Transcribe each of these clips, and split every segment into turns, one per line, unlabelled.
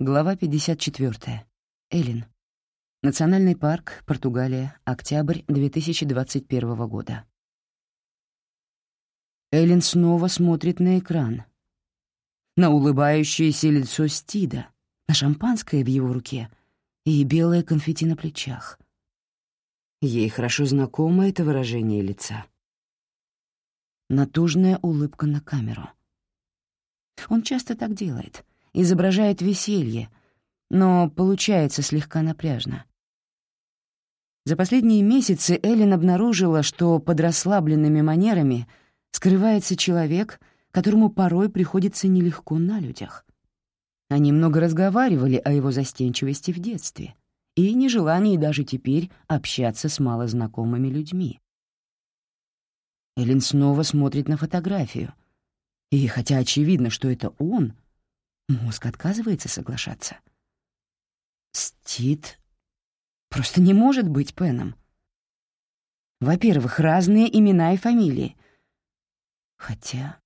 Глава 54. Элин. Национальный парк, Португалия, октябрь 2021 года. Элин снова смотрит на экран. На улыбающееся лицо Стида, на шампанское в его руке и белое конфетти на плечах. Ей хорошо знакомо это выражение лица. Натужная улыбка на камеру. Он часто так делает — изображает веселье, но получается слегка напряжно. За последние месяцы Эллен обнаружила, что под расслабленными манерами скрывается человек, которому порой приходится нелегко на людях. Они много разговаривали о его застенчивости в детстве и нежелании даже теперь общаться с малознакомыми людьми. Эллен снова смотрит на фотографию, и хотя очевидно, что это он, Мозг отказывается соглашаться. Стит просто не может быть Пеном. Во-первых, разные имена и фамилии. Хотя,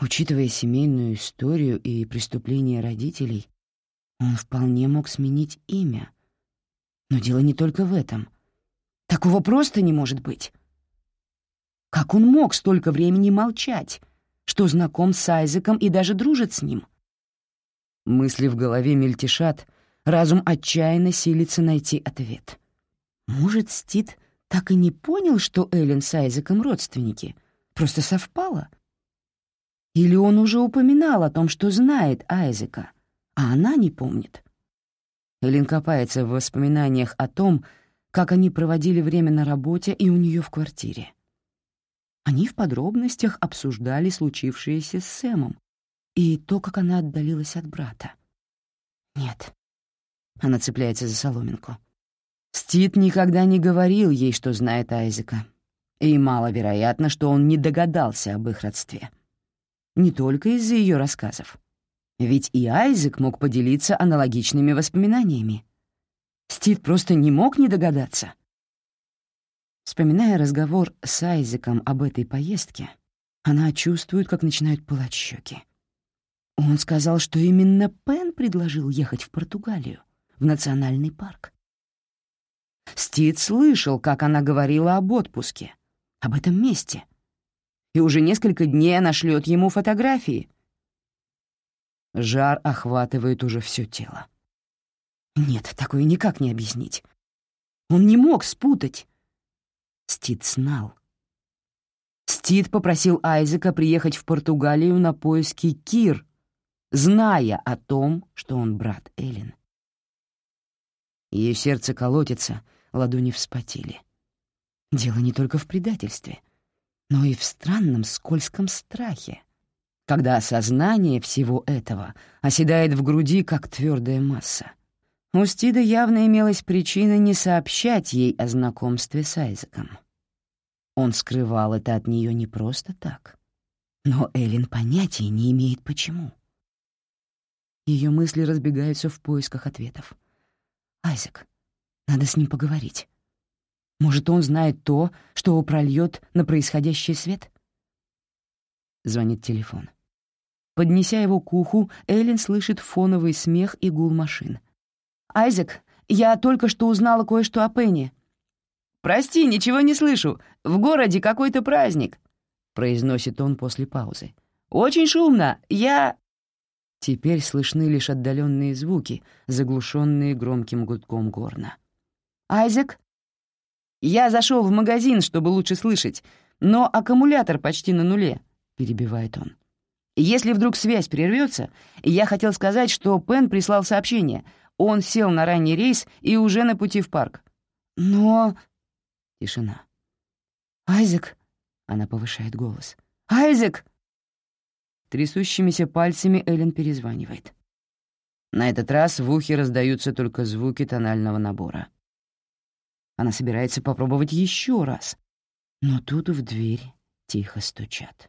учитывая семейную историю и преступления родителей, он вполне мог сменить имя. Но дело не только в этом. Такого просто не может быть. Как он мог столько времени молчать, что знаком с Айзеком и даже дружит с ним? Мысли в голове мельтешат, разум отчаянно силится найти ответ. Может, Стит так и не понял, что Эллен с Айзеком родственники? Просто совпало? Или он уже упоминал о том, что знает Айзека, а она не помнит? Эллен копается в воспоминаниях о том, как они проводили время на работе и у нее в квартире. Они в подробностях обсуждали случившееся с Сэмом, и то, как она отдалилась от брата. Нет. Она цепляется за соломинку. Стит никогда не говорил ей, что знает Айзека. И маловероятно, что он не догадался об их родстве. Не только из-за ее рассказов. Ведь и Айзек мог поделиться аналогичными воспоминаниями. Стит просто не мог не догадаться. Вспоминая разговор с Айзеком об этой поездке, она чувствует, как начинают пылать щеки. Он сказал, что именно Пен предложил ехать в Португалию, в национальный парк. Стит слышал, как она говорила об отпуске, об этом месте. И уже несколько дней она шлет ему фотографии. Жар охватывает уже все тело. Нет, такое никак не объяснить. Он не мог спутать. Стит знал. Стит попросил Айзека приехать в Португалию на поиски Кир, зная о том, что он брат Эллен. Ее сердце колотится, ладони вспотели. Дело не только в предательстве, но и в странном скользком страхе, когда осознание всего этого оседает в груди, как твердая масса. У Стида явно имелась причина не сообщать ей о знакомстве с Айзеком. Он скрывал это от нее не просто так. Но Эллен понятия не имеет, почему. Ее мысли разбегаются в поисках ответов. «Айзек, надо с ним поговорить. Может, он знает то, что прольет на происходящий свет?» Звонит телефон. Поднеся его к уху, Эллен слышит фоновый смех и гул машин. «Айзек, я только что узнала кое-что о Пенни». «Прости, ничего не слышу. В городе какой-то праздник», — произносит он после паузы. «Очень шумно. Я...» Теперь слышны лишь отдаленные звуки, заглушенные громким гудком горна. «Айзек?» «Я зашел в магазин, чтобы лучше слышать, но аккумулятор почти на нуле», — перебивает он. «Если вдруг связь прервется, я хотел сказать, что Пен прислал сообщение. Он сел на ранний рейс и уже на пути в парк. Но...» Тишина. «Айзек!» — она повышает голос. «Айзек!» Трясущимися пальцами Эллен перезванивает. На этот раз в ухе раздаются только звуки тонального набора. Она собирается попробовать еще раз, но тут в дверь тихо стучат.